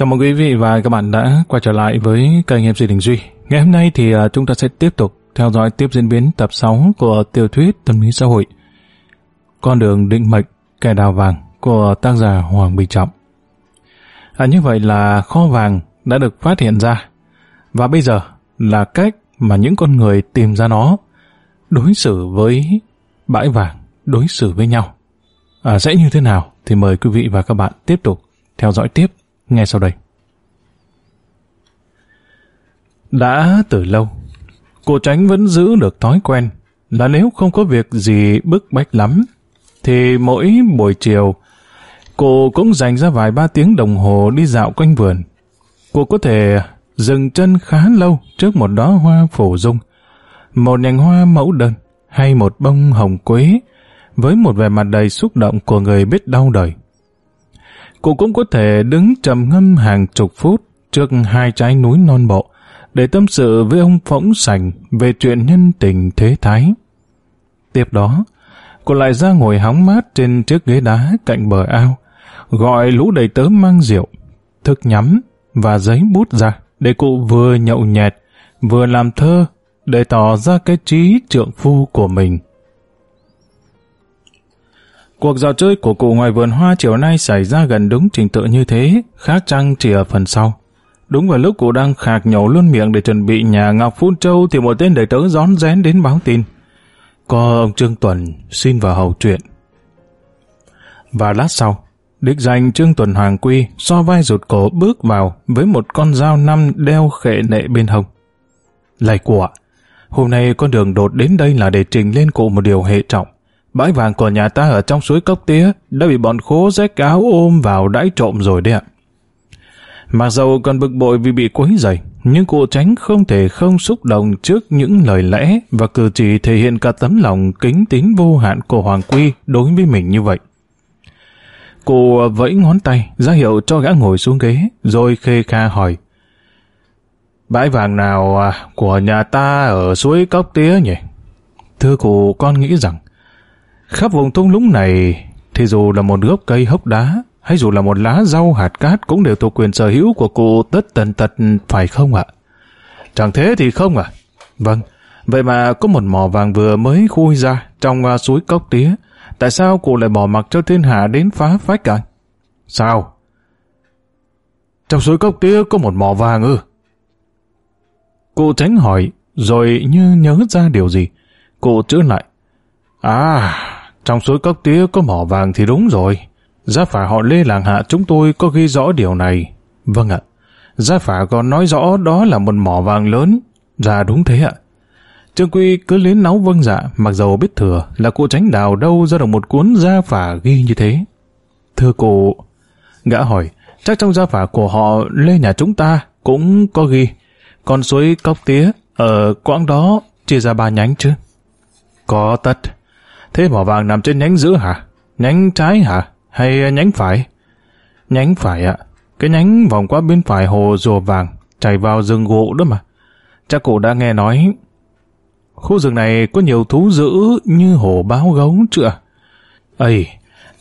Chào mừng quý vị và các bạn đã quay trở lại với kênh MC Đình Duy. Ngày hôm nay thì à, chúng ta sẽ tiếp tục theo dõi tiếp diễn biến tập 6 của tiểu thuyết tâm lý xã hội Con đường định mệnh kẻ đào vàng của tác giả Hoàng Bình Trọng. À, như vậy là kho vàng đã được phát hiện ra và bây giờ là cách mà những con người tìm ra nó đối xử với bãi vàng, đối xử với nhau. À, sẽ như thế nào thì mời quý vị và các bạn tiếp tục theo dõi tiếp nghe sau đây. Đã từ lâu, cô Tránh vẫn giữ được thói quen là nếu không có việc gì bức bách lắm, thì mỗi buổi chiều, cô cũng dành ra vài ba tiếng đồng hồ đi dạo quanh vườn. Cô có thể dừng chân khá lâu trước một đóa hoa phổ dung, một nhành hoa mẫu đơn hay một bông hồng quế với một vẻ mặt đầy xúc động của người biết đau đời. Cụ cũng có thể đứng trầm ngâm hàng chục phút trước hai trái núi non bộ để tâm sự với ông Phỗng Sành về chuyện nhân tình thế thái. Tiếp đó, cô lại ra ngồi hóng mát trên chiếc ghế đá cạnh bờ ao, gọi lũ đầy tớ mang rượu, thức nhắm và giấy bút ra để cụ vừa nhậu nhẹt, vừa làm thơ để tỏ ra cái trí trượng phu của mình. Cuộc dạo chơi của cụ ngoài vườn hoa chiều nay xảy ra gần đúng trình tự như thế, khác chăng chỉ ở phần sau. Đúng vào lúc cụ đang khạc nhổ luôn miệng để chuẩn bị nhà Ngọc Phun Châu thì một tên đầy tớ rón rén đến báo tin. Có ông Trương Tuần xin vào hầu chuyện. Và lát sau, đích danh Trương Tuần Hoàng Quy so vai rụt cổ bước vào với một con dao năm đeo khệ nệ bên hông. Lạy cụ ạ, hôm nay con đường đột đến đây là để trình lên cụ một điều hệ trọng. Bãi vàng của nhà ta ở trong suối Cốc Tía đã bị bọn khố rách áo ôm vào đãi trộm rồi đấy ạ. Mặc dầu còn bực bội vì bị quấy rầy, nhưng cụ tránh không thể không xúc động trước những lời lẽ và cử chỉ thể hiện cả tấm lòng kính tín vô hạn của Hoàng Quy đối với mình như vậy. Cụ vẫy ngón tay, ra hiệu cho gã ngồi xuống ghế, rồi khê kha hỏi. Bãi vàng nào à, của nhà ta ở suối Cốc Tía nhỉ? Thưa cụ, con nghĩ rằng Khắp vùng tung lũng này thì dù là một gốc cây hốc đá hay dù là một lá rau hạt cát cũng đều thuộc quyền sở hữu của cụ tất tần tật phải không ạ? Chẳng thế thì không ạ? À? Vâng, vậy mà có một mỏ vàng vừa mới khui ra trong à, suối cốc tía. Tại sao cụ lại bỏ mặc cho thiên hạ đến phá phách cả? Sao? Trong suối cốc tía có một mỏ vàng ư? Cụ tránh hỏi, rồi như nhớ ra điều gì. Cụ chữ lại. À, trong suối cốc tía có mỏ vàng thì đúng rồi. Gia phả họ Lê Làng Hạ chúng tôi có ghi rõ điều này. Vâng ạ. Gia phả còn nói rõ đó là một mỏ vàng lớn. Dạ đúng thế ạ. Trương Quy cứ liến náu vâng dạ, mặc dầu biết thừa là cô tránh đào đâu ra được một cuốn gia phả ghi như thế. Thưa cô, gã hỏi, chắc trong gia phả của họ Lê nhà chúng ta cũng có ghi. Con suối cốc Tía ở quãng đó chia ra ba nhánh chứ? Có tất. Thế mỏ vàng nằm trên nhánh giữa hả? Nhánh trái hả? Hay nhánh phải? Nhánh phải ạ. Cái nhánh vòng qua bên phải hồ rùa vàng, chảy vào rừng gỗ đó mà. Chắc cụ đã nghe nói. Khu rừng này có nhiều thú dữ như hổ báo gấu chưa? Ây,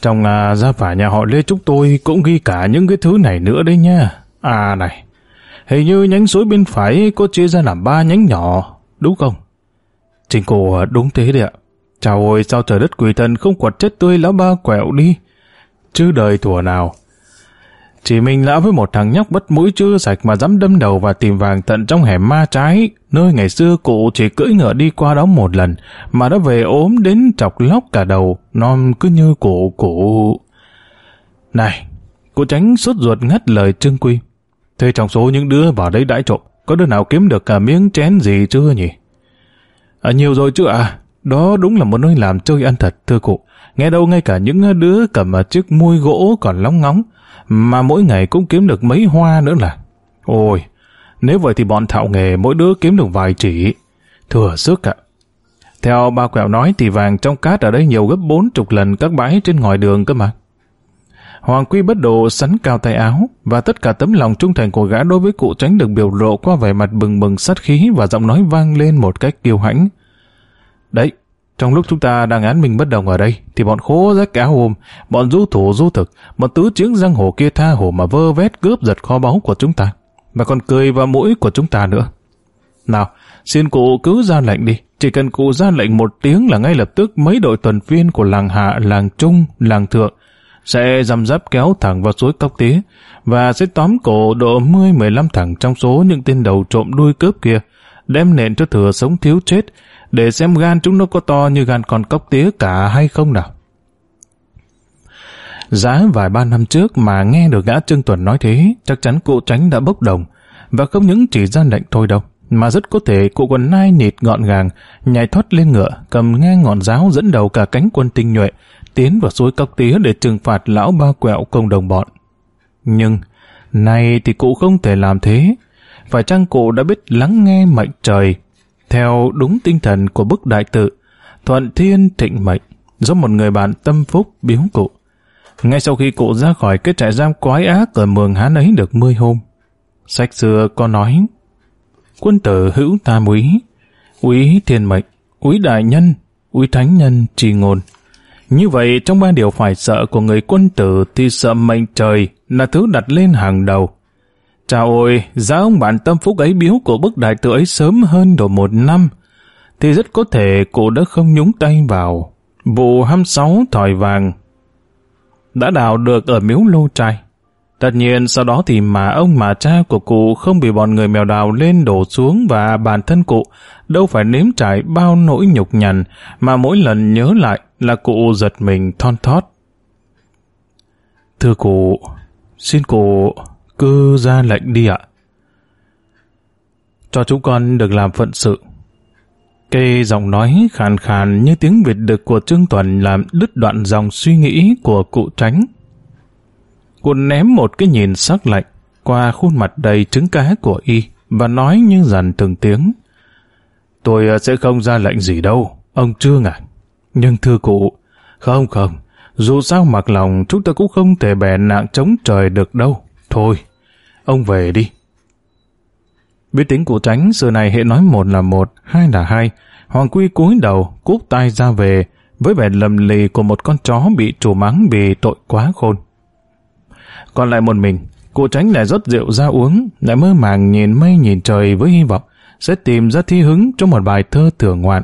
trong à, gia phả nhà họ Lê chúng tôi cũng ghi cả những cái thứ này nữa đấy nha. À này, hình như nhánh suối bên phải có chia ra làm ba nhánh nhỏ, đúng không? Trình cổ à, đúng thế đấy ạ. Chào ôi sao trời đất quỷ thần không quật chết tươi lão ba quẹo đi. Chứ đời thủa nào. Chỉ mình lão với một thằng nhóc bất mũi chưa sạch mà dám đâm đầu và tìm vàng tận trong hẻm ma trái, nơi ngày xưa cụ chỉ cưỡi ngựa đi qua đó một lần, mà đã về ốm đến chọc lóc cả đầu, non cứ như cụ cụ. Này, cụ tránh sốt ruột ngắt lời Trương Quy. Thế trong số những đứa vào đấy đãi trộm, có đứa nào kiếm được cả miếng chén gì chưa nhỉ? À, nhiều rồi chứ à, đó đúng là một nơi làm chơi ăn thật, thưa cụ. Nghe đâu ngay cả những đứa cầm chiếc mui gỗ còn lóng ngóng, mà mỗi ngày cũng kiếm được mấy hoa nữa là. Ôi, nếu vậy thì bọn thạo nghề mỗi đứa kiếm được vài chỉ. Thừa sức ạ. Theo ba quẹo nói thì vàng trong cát ở đây nhiều gấp bốn chục lần các bãi trên ngoài đường cơ mà. Hoàng Quy bất độ sắn cao tay áo và tất cả tấm lòng trung thành của gã đối với cụ tránh được biểu lộ qua vẻ mặt bừng bừng sát khí và giọng nói vang lên một cách kiêu hãnh. Đấy, trong lúc chúng ta đang án mình bất đồng ở đây, thì bọn khố rách áo hôm, bọn du thủ du thực, bọn tứ chiến giang hồ kia tha hồ mà vơ vét cướp giật kho báu của chúng ta, mà còn cười vào mũi của chúng ta nữa. Nào, xin cụ cứ ra lệnh đi, chỉ cần cụ ra lệnh một tiếng là ngay lập tức mấy đội tuần viên của làng hạ, làng trung, làng thượng sẽ dăm dắp kéo thẳng vào suối Cốc Tía và sẽ tóm cổ độ 10-15 thẳng trong số những tên đầu trộm đuôi cướp kia, đem nện cho thừa sống thiếu chết, để xem gan chúng nó có to như gan con cóc tía cả hay không nào. Giá vài ba năm trước mà nghe được gã Trương Tuần nói thế, chắc chắn cụ tránh đã bốc đồng, và không những chỉ ra lệnh thôi đâu, mà rất có thể cụ quần nai nịt gọn gàng, nhảy thoát lên ngựa, cầm ngang ngọn giáo dẫn đầu cả cánh quân tinh nhuệ, tiến vào suối cóc tía để trừng phạt lão ba quẹo công đồng bọn. Nhưng, nay thì cụ không thể làm thế, phải chăng cụ đã biết lắng nghe mệnh trời theo đúng tinh thần của bức đại tự, thuận thiên thịnh mệnh, do một người bạn tâm phúc biếu cụ. Ngay sau khi cụ ra khỏi cái trại giam quái ác ở mường hán ấy được 10 hôm, sách xưa có nói, quân tử hữu tam úy, úy thiên mệnh, úy đại nhân, úy thánh nhân trì ngôn. Như vậy, trong ba điều phải sợ của người quân tử thì sợ mệnh trời là thứ đặt lên hàng đầu. Chà ôi, giá ông bản tâm phúc ấy biếu của bức đại tự ấy sớm hơn độ một năm, thì rất có thể cụ đã không nhúng tay vào. Vụ 26 thỏi vàng đã đào được ở miếu lô trai. Tất nhiên sau đó thì mà ông mà cha của cụ không bị bọn người mèo đào lên đổ xuống và bản thân cụ đâu phải nếm trải bao nỗi nhục nhằn mà mỗi lần nhớ lại là cụ giật mình thon thót. Thưa cụ, xin cụ cứ ra lệnh đi ạ. Cho chúng con được làm phận sự. cây giọng nói khàn khàn như tiếng Việt đực của Trương Tuần làm đứt đoạn dòng suy nghĩ của cụ tránh. Cụ ném một cái nhìn sắc lạnh qua khuôn mặt đầy trứng cá của y và nói như dằn từng tiếng. Tôi ờ, sẽ không ra lệnh gì đâu, ông Trương à. Nhưng thưa cụ, không không, dù sao mặc lòng chúng ta cũng không thể bè nạn chống trời được đâu. Thôi, Ông về đi. Biết tính của tránh giờ này hệ nói một là một, hai là hai. Hoàng Quy cúi đầu, cúp tay ra về, với vẻ lầm lì của một con chó bị chủ mắng vì tội quá khôn. Còn lại một mình, cụ tránh lại rót rượu ra uống, lại mơ màng nhìn mây nhìn trời với hy vọng sẽ tìm ra thi hứng cho một bài thơ thưởng ngoạn.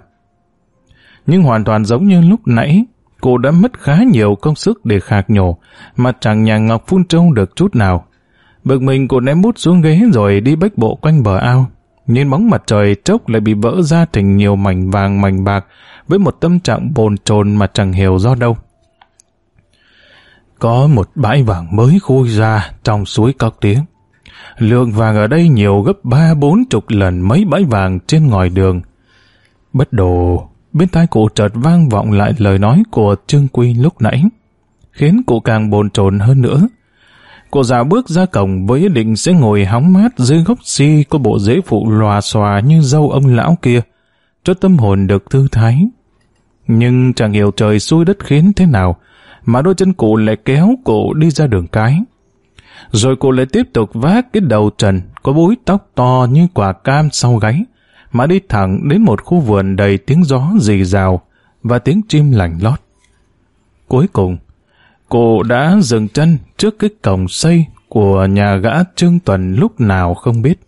Nhưng hoàn toàn giống như lúc nãy, cụ đã mất khá nhiều công sức để khạc nhổ, mà chẳng nhà Ngọc phun trâu được chút nào. Bực mình cô ném bút xuống ghế rồi đi bách bộ quanh bờ ao. Nhìn bóng mặt trời chốc lại bị vỡ ra thành nhiều mảnh vàng mảnh bạc với một tâm trạng bồn chồn mà chẳng hiểu do đâu. Có một bãi vàng mới khui ra trong suối cóc tiếng. Lượng vàng ở đây nhiều gấp ba bốn chục lần mấy bãi vàng trên ngòi đường. Bất đồ, bên tai cụ chợt vang vọng lại lời nói của Trương Quy lúc nãy, khiến cụ càng bồn chồn hơn nữa Cô già bước ra cổng với ý định sẽ ngồi hóng mát dưới gốc si có bộ rễ phụ lòa xòa như dâu ông lão kia, cho tâm hồn được thư thái. Nhưng chẳng hiểu trời xui đất khiến thế nào, mà đôi chân cụ lại kéo cụ đi ra đường cái. Rồi cụ lại tiếp tục vác cái đầu trần có búi tóc to như quả cam sau gáy, mà đi thẳng đến một khu vườn đầy tiếng gió rì rào và tiếng chim lành lót. Cuối cùng, Cô đã dừng chân trước cái cổng xây của nhà gã Trương Tuần lúc nào không biết.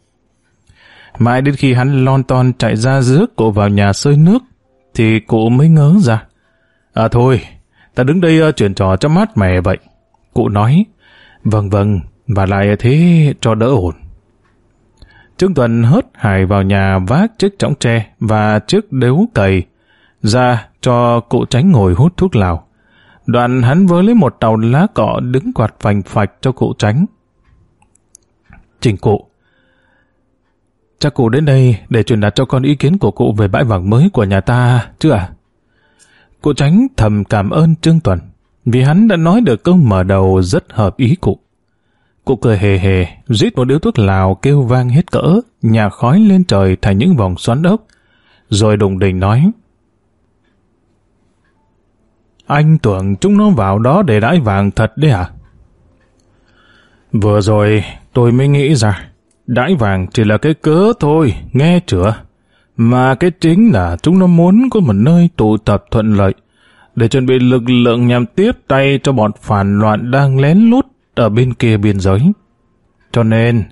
Mãi đến khi hắn lon ton chạy ra rước cô vào nhà sơi nước, thì cụ mới ngớ ra. À thôi, ta đứng đây ờ, chuyển trò cho mát mẻ vậy. Cụ nói, vâng vâng, và lại thế cho đỡ ổn. Trương Tuần hớt hải vào nhà vác chiếc chõng tre và chiếc đếu cầy ra cho cụ tránh ngồi hút thuốc lào. Đoạn hắn vớ lấy một tàu lá cỏ đứng quạt phành phạch cho cụ tránh. Trình cụ. Chắc cụ đến đây để truyền đạt cho con ý kiến của cụ về bãi vàng mới của nhà ta, chứ à? Cụ tránh thầm cảm ơn Trương Tuần, vì hắn đã nói được câu mở đầu rất hợp ý cụ. Cụ cười hề hề, rít một điếu thuốc lào kêu vang hết cỡ, nhà khói lên trời thành những vòng xoắn ốc. Rồi đùng đình nói, anh tưởng chúng nó vào đó để đãi vàng thật đấy à? Vừa rồi tôi mới nghĩ ra, đãi vàng chỉ là cái cớ thôi, nghe chưa? Mà cái chính là chúng nó muốn có một nơi tụ tập thuận lợi, để chuẩn bị lực lượng nhằm tiếp tay cho bọn phản loạn đang lén lút ở bên kia biên giới. Cho nên,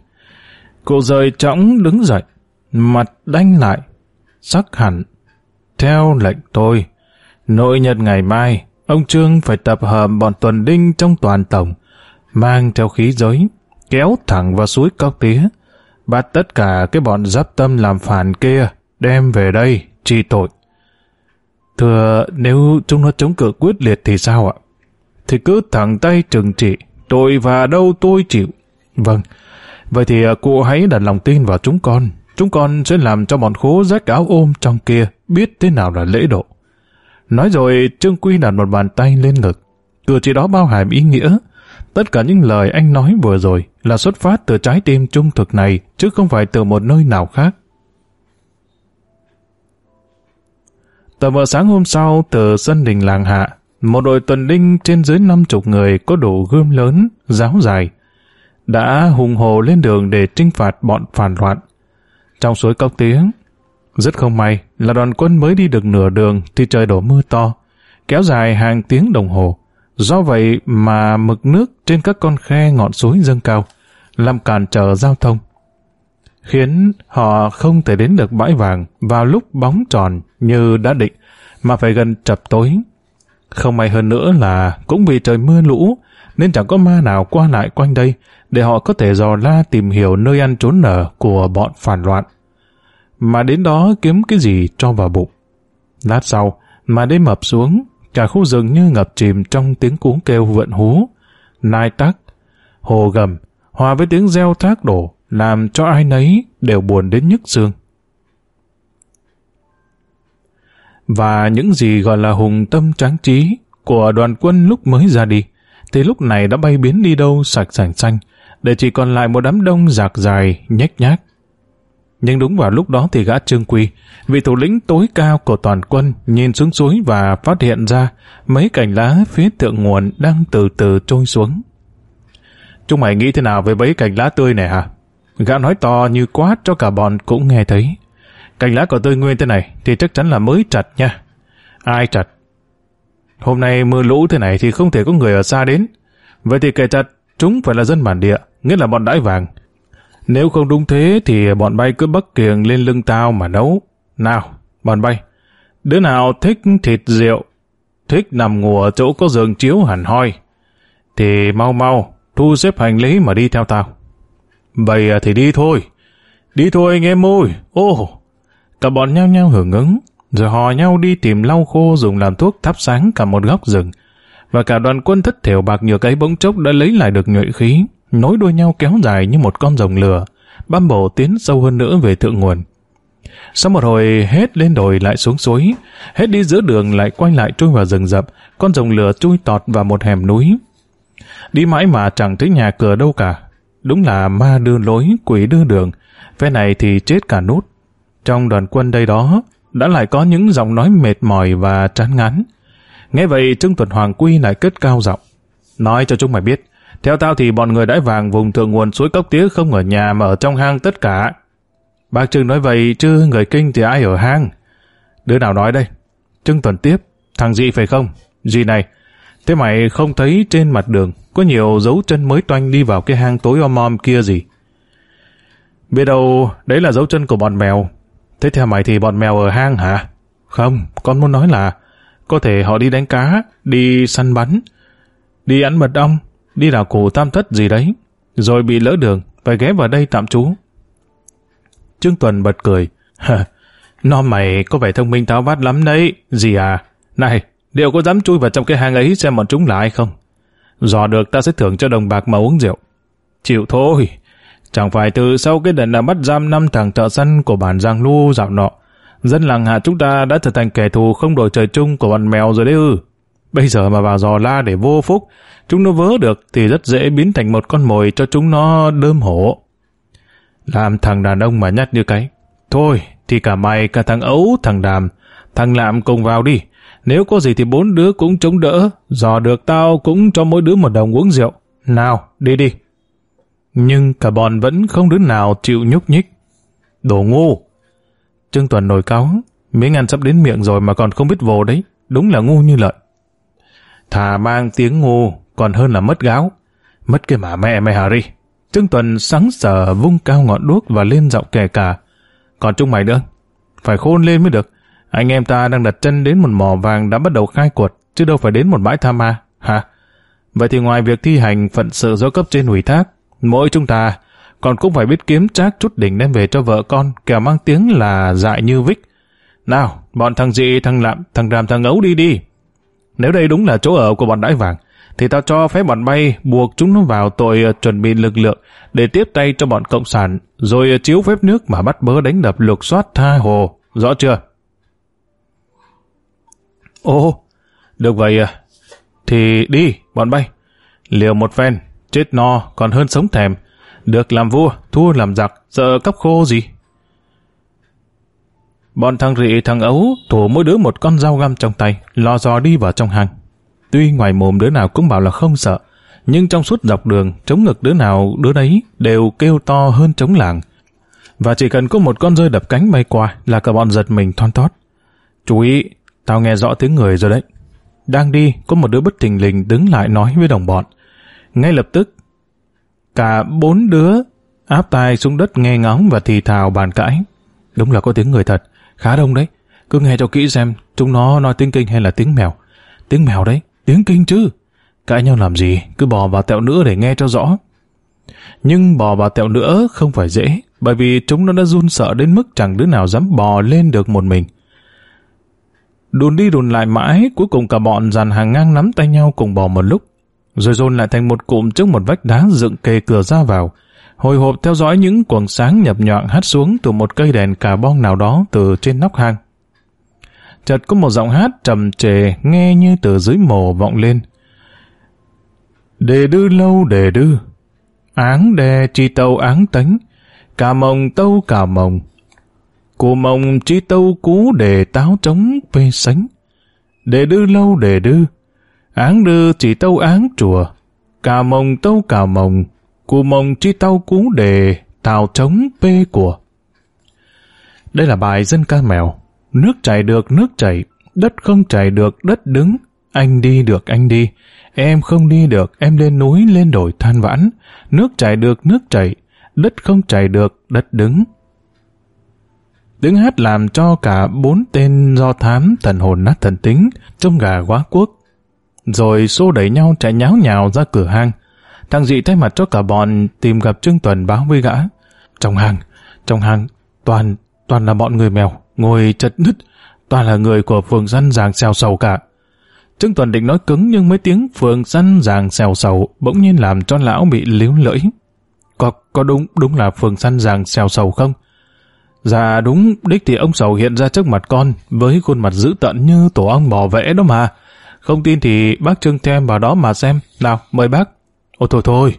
cụ rời trõng đứng dậy, mặt đanh lại, sắc hẳn, theo lệnh tôi Nội nhật ngày mai, ông Trương phải tập hợp bọn tuần đinh trong toàn tổng, mang theo khí giới, kéo thẳng vào suối Cóc Tía, bắt tất cả cái bọn giáp tâm làm phản kia, đem về đây, trị tội. Thưa, nếu chúng nó chống cự quyết liệt thì sao ạ? Thì cứ thẳng tay trừng trị, tội và đâu tôi chịu. Vâng, vậy thì à, cô hãy đặt lòng tin vào chúng con. Chúng con sẽ làm cho bọn khố rách áo ôm trong kia biết thế nào là lễ độ. Nói rồi Trương Quy đặt một bàn tay lên ngực. Cử chỉ đó bao hàm ý nghĩa. Tất cả những lời anh nói vừa rồi là xuất phát từ trái tim trung thực này chứ không phải từ một nơi nào khác. Tờ vào sáng hôm sau từ sân đình làng hạ, một đội tuần đinh trên dưới năm chục người có đủ gươm lớn, giáo dài, đã hùng hồ lên đường để trinh phạt bọn phản loạn. Trong suối cốc tiếng, rất không may là đoàn quân mới đi được nửa đường thì trời đổ mưa to, kéo dài hàng tiếng đồng hồ. Do vậy mà mực nước trên các con khe ngọn suối dâng cao, làm cản trở giao thông, khiến họ không thể đến được bãi vàng vào lúc bóng tròn như đã định, mà phải gần chập tối. Không may hơn nữa là cũng vì trời mưa lũ, nên chẳng có ma nào qua lại quanh đây để họ có thể dò la tìm hiểu nơi ăn trốn nở của bọn phản loạn mà đến đó kiếm cái gì cho vào bụng. Lát sau, mà đêm mập xuống, cả khu rừng như ngập chìm trong tiếng cú kêu vượn hú, nai tắc, hồ gầm, hòa với tiếng reo thác đổ, làm cho ai nấy đều buồn đến nhức xương. Và những gì gọi là hùng tâm tráng trí của đoàn quân lúc mới ra đi, thì lúc này đã bay biến đi đâu sạch sành xanh, để chỉ còn lại một đám đông giạc dài, nhách nhác, nhưng đúng vào lúc đó thì gã Trương Quy, vị thủ lĩnh tối cao của toàn quân, nhìn xuống suối và phát hiện ra mấy cành lá phía thượng nguồn đang từ từ trôi xuống. Chúng mày nghĩ thế nào về mấy cành lá tươi này hả? Gã nói to như quát cho cả bọn cũng nghe thấy. Cành lá của tươi nguyên thế này thì chắc chắn là mới chặt nha. Ai chặt? Hôm nay mưa lũ thế này thì không thể có người ở xa đến. Vậy thì kẻ chặt chúng phải là dân bản địa, nghĩa là bọn đãi vàng. Nếu không đúng thế thì bọn bay cứ bắc kiềng lên lưng tao mà nấu. Nào, bọn bay, đứa nào thích thịt rượu, thích nằm ngủ ở chỗ có giường chiếu hẳn hoi, thì mau mau thu xếp hành lý mà đi theo tao. Vậy à, thì đi thôi. Đi thôi anh em ơi. Ô, cả bọn nhau nhau hưởng ứng, rồi hò nhau đi tìm lau khô dùng làm thuốc thắp sáng cả một góc rừng. Và cả đoàn quân thất thểu bạc nhược ấy bỗng chốc đã lấy lại được nhuệ khí, nối đuôi nhau kéo dài như một con rồng lửa, băm bổ tiến sâu hơn nữa về thượng nguồn. Sau một hồi hết lên đồi lại xuống suối, hết đi giữa đường lại quay lại trôi vào rừng rậm, con rồng lửa chui tọt vào một hẻm núi. Đi mãi mà chẳng thấy nhà cửa đâu cả. Đúng là ma đưa lối, quỷ đưa đường. Phe này thì chết cả nút. Trong đoàn quân đây đó, đã lại có những giọng nói mệt mỏi và chán ngán. Nghe vậy Trương Tuần Hoàng Quy lại cất cao giọng. Nói cho chúng mày biết, theo tao thì bọn người đãi vàng vùng thượng nguồn suối cốc tía không ở nhà mà ở trong hang tất cả. Bác Trưng nói vậy chứ người kinh thì ai ở hang? Đứa nào nói đây? Trưng tuần tiếp. Thằng gì phải không? Gì này? Thế mày không thấy trên mặt đường có nhiều dấu chân mới toanh đi vào cái hang tối om om kia gì? Biết đâu đấy là dấu chân của bọn mèo. Thế theo mày thì bọn mèo ở hang hả? Không, con muốn nói là có thể họ đi đánh cá, đi săn bắn, đi ăn mật ong, đi đảo cổ tam thất gì đấy, rồi bị lỡ đường, phải ghé vào đây tạm trú. Trương Tuần bật cười. Nó mày có vẻ thông minh táo bát lắm đấy, gì à? Này, liệu có dám chui vào trong cái hang ấy xem bọn chúng là ai không? Dò được ta sẽ thưởng cho đồng bạc mà uống rượu. Chịu thôi, chẳng phải từ sau cái đợt là bắt giam năm thằng thợ săn của bản Giang Lu dạo nọ, dân làng hạ chúng ta đã trở thành kẻ thù không đội trời chung của bọn mèo rồi đấy ư. Bây giờ mà vào dò la để vô phúc, Chúng nó vớ được thì rất dễ biến thành một con mồi cho chúng nó đơm hổ. Làm thằng đàn ông mà nhát như cái. Thôi, thì cả mày, cả thằng ấu, thằng đàm, thằng lạm cùng vào đi. Nếu có gì thì bốn đứa cũng chống đỡ, dò được tao cũng cho mỗi đứa một đồng uống rượu. Nào, đi đi. Nhưng cả bọn vẫn không đứa nào chịu nhúc nhích. Đồ ngu! Trương Tuần nổi cáo, miếng ăn sắp đến miệng rồi mà còn không biết vồ đấy. Đúng là ngu như lợn. Thà mang tiếng ngu, còn hơn là mất gáo. Mất cái mà mẹ mày Harry. Trương Tuần sáng sờ vung cao ngọn đuốc và lên giọng kè cả. Còn chúng mày nữa, phải khôn lên mới được. Anh em ta đang đặt chân đến một mỏ vàng đã bắt đầu khai cuột, chứ đâu phải đến một bãi tham ma, hả? Vậy thì ngoài việc thi hành phận sự do cấp trên ủy thác, mỗi chúng ta còn cũng phải biết kiếm trác chút đỉnh đem về cho vợ con, kẻo mang tiếng là dại như vích. Nào, bọn thằng dị, thằng lạm, thằng đàm, thằng ấu đi đi. Nếu đây đúng là chỗ ở của bọn đãi vàng, thì tao cho phép bọn bay buộc chúng nó vào tội ờ, chuẩn bị lực lượng để tiếp tay cho bọn cộng sản, rồi ờ, chiếu phép nước mà bắt bớ đánh đập lục soát tha hồ. Rõ chưa? Ồ, được vậy à. Thì đi, bọn bay. Liều một phen, chết no còn hơn sống thèm. Được làm vua, thua làm giặc, sợ cấp khô gì? Bọn thằng rị thằng ấu thủ mỗi đứa một con dao găm trong tay, lo dò đi vào trong hàng. Tuy ngoài mồm đứa nào cũng bảo là không sợ, nhưng trong suốt dọc đường, chống ngực đứa nào đứa đấy đều kêu to hơn chống làng. Và chỉ cần có một con rơi đập cánh bay qua là cả bọn giật mình thon thót. Chú ý, tao nghe rõ tiếng người rồi đấy. Đang đi, có một đứa bất thình lình đứng lại nói với đồng bọn. Ngay lập tức, cả bốn đứa áp tai xuống đất nghe ngóng và thì thào bàn cãi. Đúng là có tiếng người thật, khá đông đấy. Cứ nghe cho kỹ xem, chúng nó nói tiếng kinh hay là tiếng mèo. Tiếng mèo đấy, Tiếng kinh chứ. Cãi nhau làm gì, cứ bò vào tẹo nữa để nghe cho rõ. Nhưng bò vào tẹo nữa không phải dễ, bởi vì chúng nó đã run sợ đến mức chẳng đứa nào dám bò lên được một mình. Đùn đi đùn lại mãi, cuối cùng cả bọn dàn hàng ngang nắm tay nhau cùng bò một lúc. Rồi dồn lại thành một cụm trước một vách đá dựng kề cửa ra vào. Hồi hộp theo dõi những quầng sáng nhập nhọn hắt xuống từ một cây đèn cà bon nào đó từ trên nóc hang chợt có một giọng hát trầm trề nghe như từ dưới mồ vọng lên. Đề đư lâu đề đư, áng đề chi tâu áng tánh, cà mồng tâu cà mồng, cù mồng chi tâu cú đề táo trống pê sánh, đề đư lâu đề đư, áng đư chỉ tâu áng chùa, cà mồng tâu cà mồng, cù mồng chi tâu cú đề tào trống pê của. Đây là bài dân ca mèo Nước chảy được, nước chảy. Đất không chảy được, đất đứng. Anh đi được, anh đi. Em không đi được, em lên núi, lên đồi than vãn. Nước chảy được, nước chảy. Đất không chảy được, đất đứng. Tiếng hát làm cho cả bốn tên do thám thần hồn nát thần tính, trông gà quá quốc. Rồi xô đẩy nhau chạy nháo nhào ra cửa hang. Thằng dị thay mặt cho cả bọn tìm gặp Trương Tuần báo với gã. Trong hang, trong hang, toàn, toàn là bọn người mèo ngồi chật nứt, toàn là người của phường dân giàng xèo sầu cả. Trương Tuần định nói cứng nhưng mấy tiếng phường dân giàng xèo sầu bỗng nhiên làm cho lão bị líu lưỡi. Có, có đúng, đúng là phường săn giàng xèo sầu không? Dạ đúng, đích thì ông sầu hiện ra trước mặt con với khuôn mặt dữ tợn như tổ ong bò vẽ đó mà. Không tin thì bác Trương Thêm vào đó mà xem. Nào, mời bác. Ôi thôi thôi.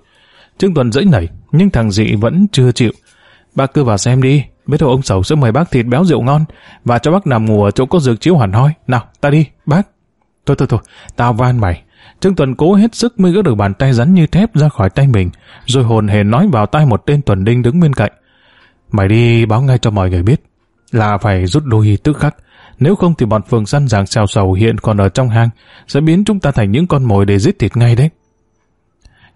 Trương Tuần dễ nảy, nhưng thằng dị vẫn chưa chịu. Bác cứ vào xem đi, biết đâu ông sầu sẽ mời bác thịt béo rượu ngon và cho bác nằm ngủ ở chỗ có giường chiếu hẳn hoi. Nào, ta đi, bác. Thôi thôi thôi, tao van mày. Trương Tuần cố hết sức mới gỡ được bàn tay rắn như thép ra khỏi tay mình, rồi hồn hề nói vào tai một tên Tuần Đinh đứng bên cạnh. Mày đi báo ngay cho mọi người biết, là phải rút lui tức khắc. Nếu không thì bọn phường săn giảng xèo sầu hiện còn ở trong hang, sẽ biến chúng ta thành những con mồi để giết thịt ngay đấy.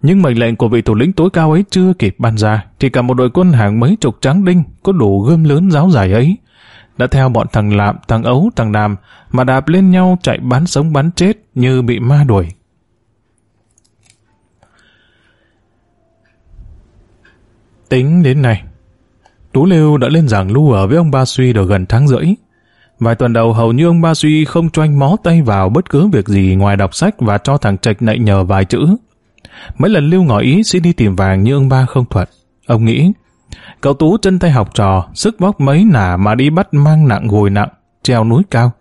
Nhưng mệnh lệnh của vị thủ lĩnh tối cao ấy chưa kịp ban ra, thì cả một đội quân hàng mấy chục tráng đinh có đủ gươm lớn giáo dài ấy đã theo bọn thằng lạm, thằng ấu, thằng đàm mà đạp lên nhau chạy bắn sống bắn chết như bị ma đuổi. Tính đến này, Tú Lưu đã lên giảng lưu ở với ông Ba Suy được gần tháng rưỡi. Vài tuần đầu hầu như ông Ba Suy không cho anh mó tay vào bất cứ việc gì ngoài đọc sách và cho thằng Trạch nạy nhờ vài chữ Mấy lần Lưu ngỏ ý xin đi tìm vàng như ông ba không thuận. Ông nghĩ, cậu Tú chân tay học trò, sức bóc mấy nả mà đi bắt mang nặng gùi nặng, treo núi cao.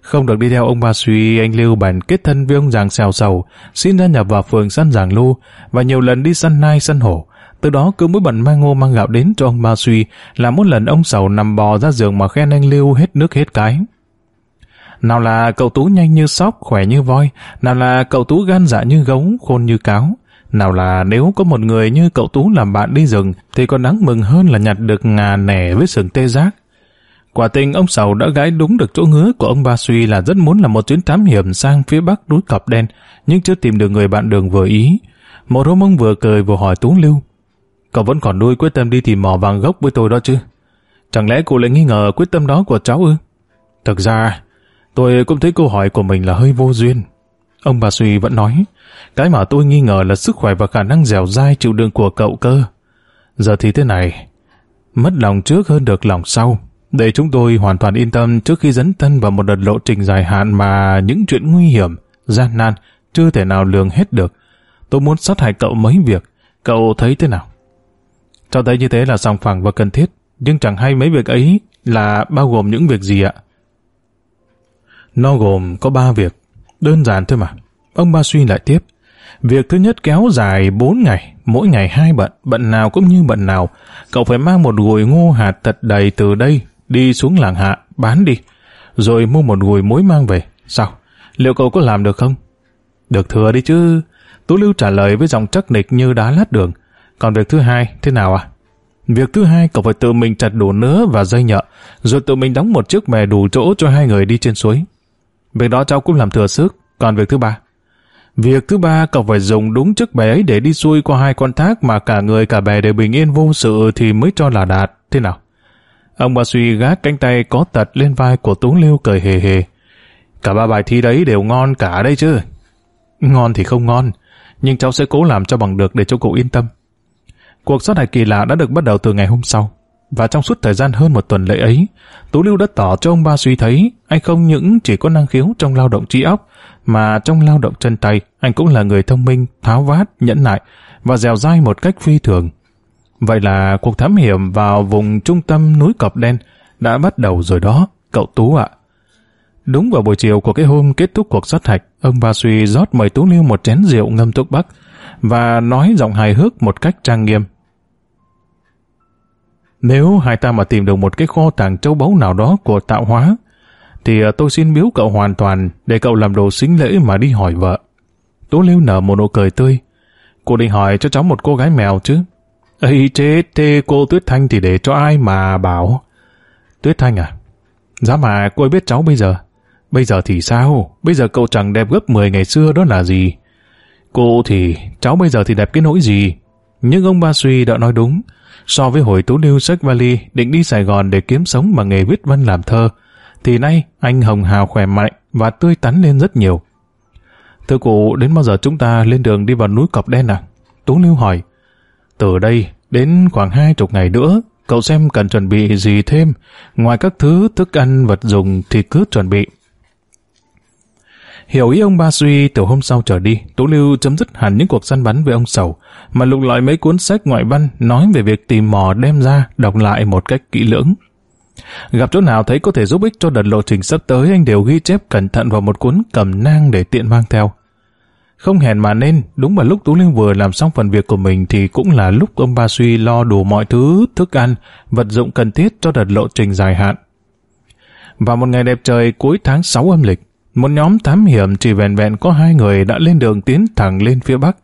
Không được đi theo ông ba suy, anh Lưu bèn kết thân với ông Giàng xèo sầu, xin gia nhập vào phường săn Giàng Lu và nhiều lần đi săn nai săn hổ. Từ đó cứ mỗi bận mang ngô mang gạo đến cho ông ba suy là mỗi lần ông sầu nằm bò ra giường mà khen anh Lưu hết nước hết cái. Nào là cậu Tú nhanh như sóc, khỏe như voi, nào là cậu Tú gan dạ như gấu, khôn như cáo. Nào là nếu có một người như cậu Tú làm bạn đi rừng thì còn đáng mừng hơn là nhặt được ngà nẻ với sừng tê giác. Quả tình ông Sầu đã gái đúng được chỗ ngứa của ông Ba Suy là rất muốn là một chuyến thám hiểm sang phía bắc núi Cọp Đen, nhưng chưa tìm được người bạn đường vừa ý. Một hôm ông vừa cười vừa hỏi Tú Lưu. Cậu vẫn còn nuôi quyết tâm đi tìm mỏ vàng gốc với tôi đó chứ? Chẳng lẽ cô lại nghi ngờ quyết tâm đó của cháu ư? Thực ra, Tôi cũng thấy câu hỏi của mình là hơi vô duyên. Ông bà Suy vẫn nói, cái mà tôi nghi ngờ là sức khỏe và khả năng dẻo dai chịu đựng của cậu cơ. Giờ thì thế này, mất lòng trước hơn được lòng sau, để chúng tôi hoàn toàn yên tâm trước khi dấn thân vào một đợt lộ trình dài hạn mà những chuyện nguy hiểm, gian nan, chưa thể nào lường hết được. Tôi muốn sát hại cậu mấy việc, cậu thấy thế nào? Cho thấy như thế là sòng phẳng và cần thiết, nhưng chẳng hay mấy việc ấy là bao gồm những việc gì ạ? Nó gồm có ba việc. Đơn giản thôi mà. Ông ba suy lại tiếp. Việc thứ nhất kéo dài bốn ngày, mỗi ngày hai bận, bận nào cũng như bận nào. Cậu phải mang một gùi ngô hạt thật đầy từ đây, đi xuống làng hạ, bán đi. Rồi mua một gùi muối mang về. Sao? Liệu cậu có làm được không? Được thừa đi chứ. Tú Lưu trả lời với giọng chắc nịch như đá lát đường. Còn việc thứ hai, thế nào à? Việc thứ hai, cậu phải tự mình chặt đủ nứa và dây nhợ, rồi tự mình đóng một chiếc bè đủ chỗ cho hai người đi trên suối. Việc đó cháu cũng làm thừa sức. Còn việc thứ ba? Việc thứ ba cậu phải dùng đúng chức bè ấy để đi xuôi qua hai con thác mà cả người cả bè đều bình yên vô sự thì mới cho là đạt. Thế nào? Ông bà suy gác cánh tay có tật lên vai của Tú Liêu cười hề hề. Cả ba bài thi đấy đều ngon cả đây chứ. Ngon thì không ngon, nhưng cháu sẽ cố làm cho bằng được để cho cậu yên tâm. Cuộc sát hạch kỳ lạ đã được bắt đầu từ ngày hôm sau. Và trong suốt thời gian hơn một tuần lễ ấy, Tú Lưu đã tỏ cho ông ba suy thấy anh không những chỉ có năng khiếu trong lao động trí óc, mà trong lao động chân tay, anh cũng là người thông minh, tháo vát, nhẫn nại và dẻo dai một cách phi thường. Vậy là cuộc thám hiểm vào vùng trung tâm núi Cọp Đen đã bắt đầu rồi đó, cậu Tú ạ. Đúng vào buổi chiều của cái hôm kết thúc cuộc sát hạch, ông Ba Suy rót mời Tú Lưu một chén rượu ngâm thuốc bắc và nói giọng hài hước một cách trang nghiêm. Nếu hai ta mà tìm được một cái kho tàng châu báu nào đó của tạo hóa, thì ờ, tôi xin biếu cậu hoàn toàn để cậu làm đồ xính lễ mà đi hỏi vợ. Tố Liêu nở một nụ cười tươi. Cô định hỏi cho cháu một cô gái mèo chứ. ấy chết, thế cô Tuyết Thanh thì để cho ai mà bảo. Tuyết Thanh à? Giá mà cô ấy biết cháu bây giờ. Bây giờ thì sao? Bây giờ cậu chẳng đẹp gấp 10 ngày xưa đó là gì? Cô thì, cháu bây giờ thì đẹp cái nỗi gì? Nhưng ông Ba Suy đã nói đúng. So với hồi Tú Lưu xách vali định đi Sài Gòn để kiếm sống bằng nghề viết văn làm thơ, thì nay anh hồng hào khỏe mạnh và tươi tắn lên rất nhiều. Thưa cụ, đến bao giờ chúng ta lên đường đi vào núi Cọp Đen à? Tú Lưu hỏi. Từ đây đến khoảng hai chục ngày nữa, cậu xem cần chuẩn bị gì thêm. Ngoài các thứ thức ăn vật dùng thì cứ chuẩn bị. Hiểu ý ông Ba Suy từ hôm sau trở đi, Tú Lưu chấm dứt hẳn những cuộc săn bắn với ông Sầu, mà lục lọi mấy cuốn sách ngoại văn nói về việc tìm mò đem ra, đọc lại một cách kỹ lưỡng. Gặp chỗ nào thấy có thể giúp ích cho đợt lộ trình sắp tới anh đều ghi chép cẩn thận vào một cuốn cầm nang để tiện mang theo. Không hẹn mà nên, đúng vào lúc Tú Linh vừa làm xong phần việc của mình thì cũng là lúc ông Ba Suy lo đủ mọi thứ, thức ăn, vật dụng cần thiết cho đợt lộ trình dài hạn. Vào một ngày đẹp trời cuối tháng 6 âm lịch, một nhóm thám hiểm chỉ vẹn vẹn có hai người đã lên đường tiến thẳng lên phía bắc.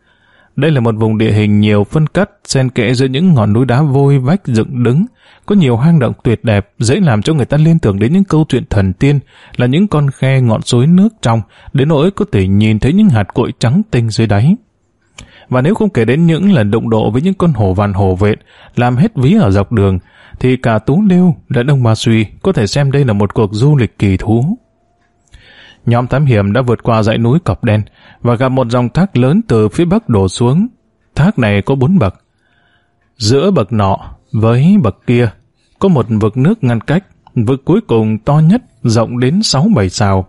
Đây là một vùng địa hình nhiều phân cắt, xen kẽ giữa những ngọn núi đá vôi vách dựng đứng, có nhiều hang động tuyệt đẹp, dễ làm cho người ta liên tưởng đến những câu chuyện thần tiên, là những con khe ngọn suối nước trong, đến nỗi có thể nhìn thấy những hạt cội trắng tinh dưới đáy. Và nếu không kể đến những lần động độ với những con hổ vằn hổ vện, làm hết ví ở dọc đường, thì cả Tú Liêu lẫn ông Ma Suy có thể xem đây là một cuộc du lịch kỳ thú nhóm thám hiểm đã vượt qua dãy núi cọp đen và gặp một dòng thác lớn từ phía bắc đổ xuống. Thác này có bốn bậc. Giữa bậc nọ với bậc kia có một vực nước ngăn cách, vực cuối cùng to nhất rộng đến 6-7 sào.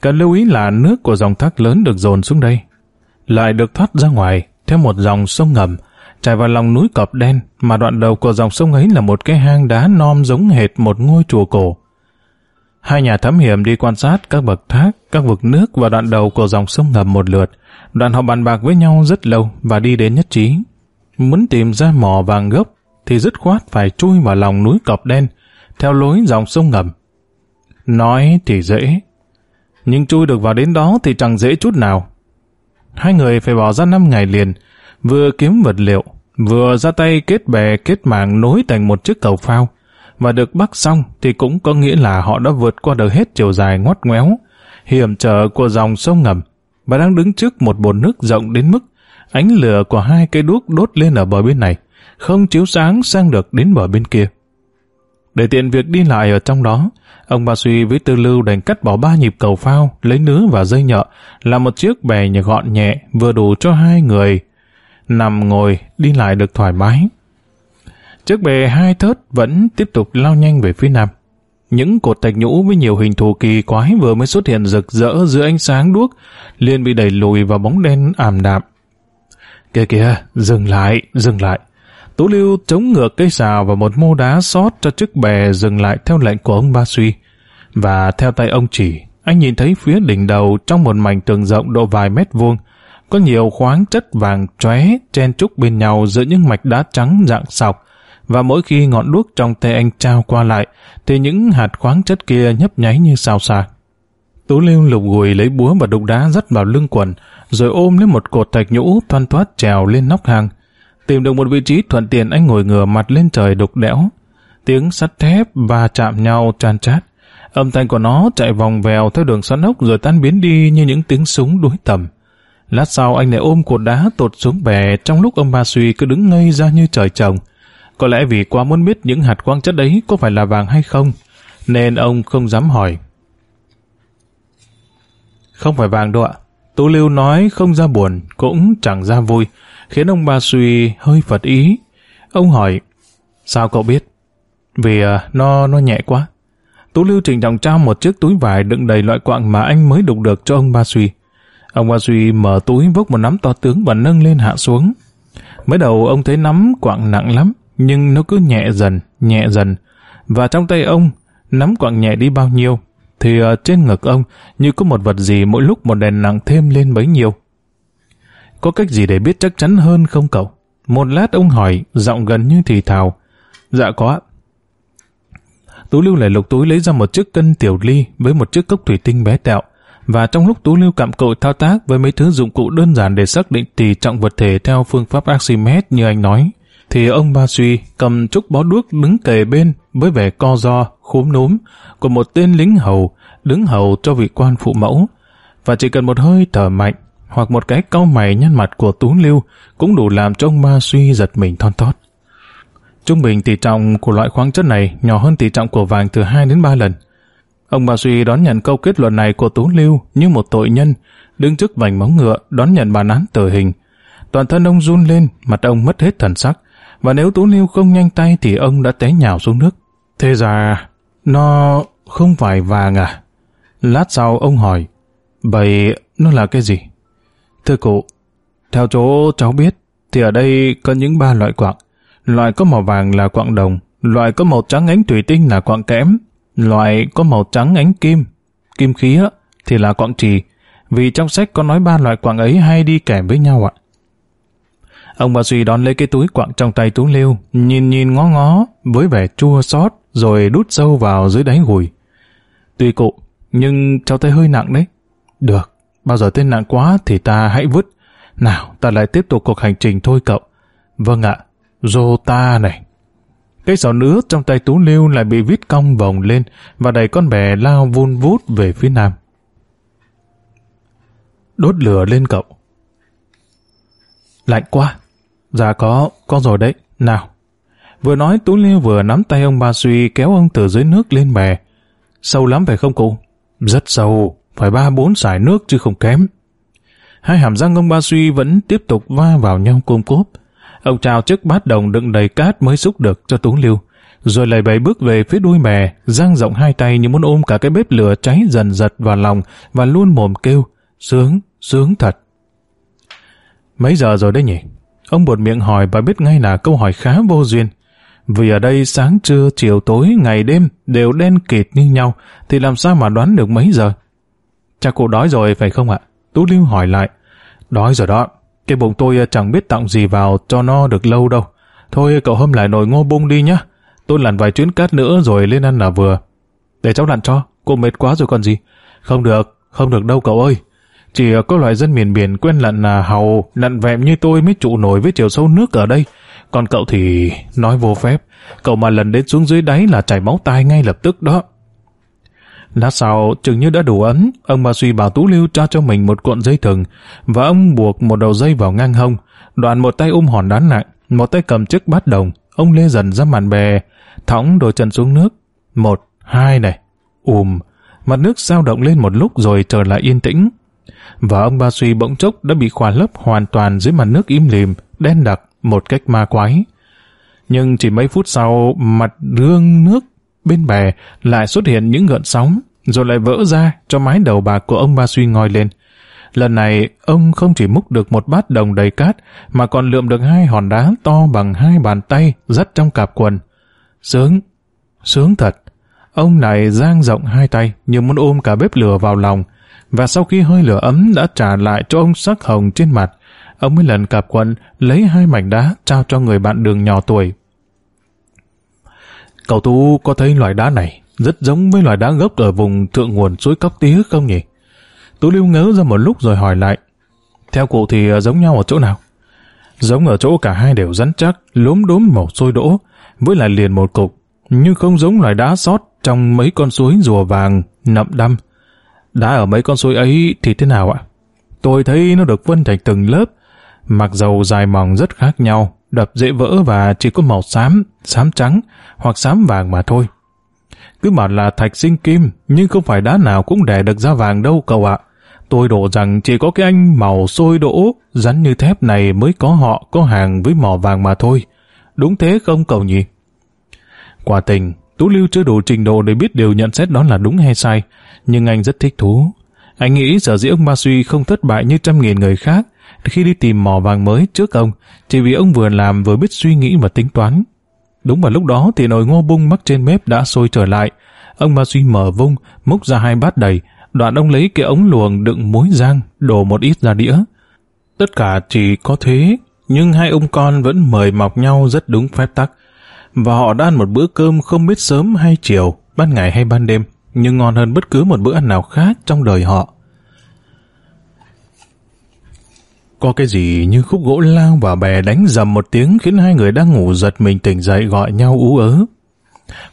Cần lưu ý là nước của dòng thác lớn được dồn xuống đây, lại được thoát ra ngoài theo một dòng sông ngầm, chảy vào lòng núi cọp đen mà đoạn đầu của dòng sông ấy là một cái hang đá non giống hệt một ngôi chùa cổ. Hai nhà thám hiểm đi quan sát các bậc thác, các vực nước và đoạn đầu của dòng sông ngầm một lượt. Đoàn họ bàn bạc với nhau rất lâu và đi đến nhất trí. Muốn tìm ra mỏ vàng gốc thì dứt khoát phải chui vào lòng núi cọp đen, theo lối dòng sông ngầm. Nói thì dễ, nhưng chui được vào đến đó thì chẳng dễ chút nào. Hai người phải bỏ ra 5 ngày liền, vừa kiếm vật liệu, vừa ra tay kết bè kết mạng nối thành một chiếc cầu phao mà được bắt xong thì cũng có nghĩa là họ đã vượt qua được hết chiều dài ngoắt ngoéo, hiểm trở của dòng sông ngầm và đang đứng trước một bồn nước rộng đến mức ánh lửa của hai cây đuốc đốt lên ở bờ bên này, không chiếu sáng sang được đến bờ bên kia. Để tiện việc đi lại ở trong đó, ông Ba Suy với Tư Lưu đành cắt bỏ ba nhịp cầu phao, lấy nứa và dây nhợ, làm một chiếc bè nhỏ gọn nhẹ vừa đủ cho hai người nằm ngồi đi lại được thoải mái. Chiếc bè hai thớt vẫn tiếp tục lao nhanh về phía nam. Những cột thạch nhũ với nhiều hình thù kỳ quái vừa mới xuất hiện rực rỡ giữa ánh sáng đuốc, liền bị đẩy lùi vào bóng đen ảm đạm. Kìa kìa, dừng lại, dừng lại. Tú Lưu chống ngược cây xào và một mô đá sót cho chiếc bè dừng lại theo lệnh của ông Ba Suy. Và theo tay ông chỉ, anh nhìn thấy phía đỉnh đầu trong một mảnh tường rộng độ vài mét vuông, có nhiều khoáng chất vàng chóe chen trúc bên nhau giữa những mạch đá trắng dạng sọc, và mỗi khi ngọn đuốc trong tay anh trao qua lại, thì những hạt khoáng chất kia nhấp nháy như sao sạc. Tú liêu lục gùi lấy búa và đục đá dắt vào lưng quần, rồi ôm lấy một cột thạch nhũ thoăn thoát trèo lên nóc hàng. Tìm được một vị trí thuận tiện anh ngồi ngửa mặt lên trời đục đẽo. Tiếng sắt thép và chạm nhau tràn chát, Âm thanh của nó chạy vòng vèo theo đường xoắn ốc rồi tan biến đi như những tiếng súng đuối tầm. Lát sau anh lại ôm cột đá tột xuống bè trong lúc ông Ba Suy cứ đứng ngây ra như trời trồng. Có lẽ vì quá muốn biết những hạt quang chất đấy có phải là vàng hay không, nên ông không dám hỏi. Không phải vàng đâu ạ. Tú Lưu nói không ra buồn, cũng chẳng ra vui, khiến ông ba suy hơi phật ý. Ông hỏi, sao cậu biết? Vì à, nó nó nhẹ quá. Tú Lưu trình trọng trao một chiếc túi vải đựng đầy loại quạng mà anh mới đục được cho ông Ba Suy. Ông Ba Suy mở túi vốc một nắm to tướng và nâng lên hạ xuống. Mới đầu ông thấy nắm quạng nặng lắm, nhưng nó cứ nhẹ dần, nhẹ dần. Và trong tay ông, nắm quặng nhẹ đi bao nhiêu, thì ở trên ngực ông như có một vật gì mỗi lúc một đèn nặng thêm lên bấy nhiêu. Có cách gì để biết chắc chắn hơn không cậu? Một lát ông hỏi, giọng gần như thì thào. Dạ có ạ. Tú Lưu lại lục túi lấy ra một chiếc cân tiểu ly với một chiếc cốc thủy tinh bé tẹo. Và trong lúc Tú Lưu cặm cội thao tác với mấy thứ dụng cụ đơn giản để xác định tỷ trọng vật thể theo phương pháp Archimedes như anh nói, thì ông Ba Suy cầm trúc bó đuốc đứng kề bên với vẻ co do, khúm núm của một tên lính hầu đứng hầu cho vị quan phụ mẫu. Và chỉ cần một hơi thở mạnh hoặc một cái cau mày nhăn mặt của Tú Lưu cũng đủ làm cho ông Ba Suy giật mình thon tót. Trung bình tỷ trọng của loại khoáng chất này nhỏ hơn tỷ trọng của vàng từ 2 đến 3 lần. Ông Ba Suy đón nhận câu kết luận này của Tú Lưu như một tội nhân, đứng trước vành móng ngựa đón nhận bản án tử hình. Toàn thân ông run lên, mặt ông mất hết thần sắc và nếu Tú lưu không nhanh tay thì ông đã té nhào xuống nước. Thế ra, nó không phải vàng à? Lát sau ông hỏi, vậy nó là cái gì? Thưa cụ, theo chỗ cháu biết, thì ở đây có những ba loại quạng. Loại có màu vàng là quạng đồng, loại có màu trắng ánh thủy tinh là quạng kẽm, loại có màu trắng ánh kim, kim khí á, thì là quạng trì. Vì trong sách có nói ba loại quạng ấy hay đi kèm với nhau ạ. Ông bà Duy đón lấy cái túi quặng trong tay Tú Liêu, nhìn nhìn ngó ngó, với vẻ chua xót rồi đút sâu vào dưới đáy gùi. Tuy cụ, nhưng cháu thấy hơi nặng đấy. Được, bao giờ tên nặng quá thì ta hãy vứt. Nào, ta lại tiếp tục cuộc hành trình thôi cậu. Vâng ạ, dô ta này. Cái giỏ nữa trong tay Tú Liêu lại bị vít cong vòng lên và đẩy con bè lao vun vút về phía nam. Đốt lửa lên cậu. Lạnh quá, Dạ có, có rồi đấy, nào. Vừa nói Tú Liêu vừa nắm tay ông Ba Suy kéo ông từ dưới nước lên bè. Sâu lắm phải không cụ? Rất sâu, phải ba bốn sải nước chứ không kém. Hai hàm răng ông Ba Suy vẫn tiếp tục va vào nhau côm cốp. Ông trao chiếc bát đồng đựng đầy cát mới xúc được cho Tú Liêu. Rồi lầy bầy bước về phía đuôi bè, giang rộng hai tay như muốn ôm cả cái bếp lửa cháy dần dật vào lòng và luôn mồm kêu. Sướng, sướng thật. Mấy giờ rồi đấy nhỉ? Ông buột miệng hỏi và biết ngay là câu hỏi khá vô duyên. Vì ở đây sáng trưa, chiều tối, ngày đêm đều đen kịt như nhau, thì làm sao mà đoán được mấy giờ? Cha cụ đói rồi phải không ạ? Tú Lưu hỏi lại. Đói rồi đó, cái bụng tôi ờ, chẳng biết tặng gì vào cho no được lâu đâu. Thôi cậu hôm lại nồi ngô bung đi nhá. Tôi lặn vài chuyến cát nữa rồi lên ăn là vừa. Để cháu lặn cho, cô mệt quá rồi còn gì. Không được, không được đâu cậu ơi. Chỉ có loại dân miền biển quen lặn là hầu, lặn vẹm như tôi mới trụ nổi với chiều sâu nước ở đây. Còn cậu thì nói vô phép, cậu mà lần đến xuống dưới đáy là chảy máu tai ngay lập tức đó. Lát sau, chừng như đã đủ ấn, ông bà suy bảo Tú Lưu trao cho mình một cuộn dây thừng, và ông buộc một đầu dây vào ngang hông, đoạn một tay ôm hòn đá nặng, một tay cầm chiếc bát đồng, ông lê dần ra màn bè, thõng đôi chân xuống nước. Một, hai này, ùm, mặt nước sao động lên một lúc rồi trở lại yên tĩnh, và ông Ba Suy bỗng chốc đã bị khỏa lấp hoàn toàn dưới mặt nước im lìm, đen đặc, một cách ma quái. Nhưng chỉ mấy phút sau, mặt rương nước bên bè lại xuất hiện những gợn sóng, rồi lại vỡ ra cho mái đầu bạc của ông Ba Suy ngoi lên. Lần này, ông không chỉ múc được một bát đồng đầy cát, mà còn lượm được hai hòn đá to bằng hai bàn tay dắt trong cạp quần. Sướng, sướng thật. Ông này giang rộng hai tay như muốn ôm cả bếp lửa vào lòng, và sau khi hơi lửa ấm đã trả lại cho ông sắc hồng trên mặt, ông mới lần cặp quận lấy hai mảnh đá trao cho người bạn đường nhỏ tuổi. Cậu Tú có thấy loại đá này rất giống với loại đá gốc ở vùng thượng nguồn suối Cóc Tía không nhỉ? Tú lưu ngớ ra một lúc rồi hỏi lại. Theo cụ thì à, giống nhau ở chỗ nào? Giống ở chỗ cả hai đều rắn chắc, lốm đốm màu sôi đỗ, với lại liền một cục, nhưng không giống loại đá sót trong mấy con suối rùa vàng, nậm đăm đã ở mấy con suối ấy thì thế nào ạ? Tôi thấy nó được phân thành từng lớp, mặc dầu dài mỏng rất khác nhau, đập dễ vỡ và chỉ có màu xám, xám trắng hoặc xám vàng mà thôi. Cứ bảo là thạch sinh kim, nhưng không phải đá nào cũng đẻ được ra vàng đâu cậu ạ. Tôi đổ rằng chỉ có cái anh màu sôi đỗ, rắn như thép này mới có họ có hàng với mỏ vàng mà thôi. Đúng thế không cậu nhỉ? Quả tình, Tú Lưu chưa đủ trình độ để biết điều nhận xét đó là đúng hay sai, nhưng anh rất thích thú. Anh nghĩ sở dĩ ông Ba Suy không thất bại như trăm nghìn người khác khi đi tìm mỏ vàng mới trước ông, chỉ vì ông vừa làm vừa biết suy nghĩ và tính toán. Đúng vào lúc đó thì nồi ngô bung mắc trên bếp đã sôi trở lại. Ông Ba Suy mở vung, múc ra hai bát đầy, đoạn ông lấy cái ống luồng đựng muối rang, đổ một ít ra đĩa. Tất cả chỉ có thế, nhưng hai ông con vẫn mời mọc nhau rất đúng phép tắc. Và họ đã ăn một bữa cơm không biết sớm hay chiều, ban ngày hay ban đêm nhưng ngon hơn bất cứ một bữa ăn nào khác trong đời họ. Có cái gì như khúc gỗ lao và bè đánh dầm một tiếng khiến hai người đang ngủ giật mình tỉnh dậy gọi nhau ú ớ.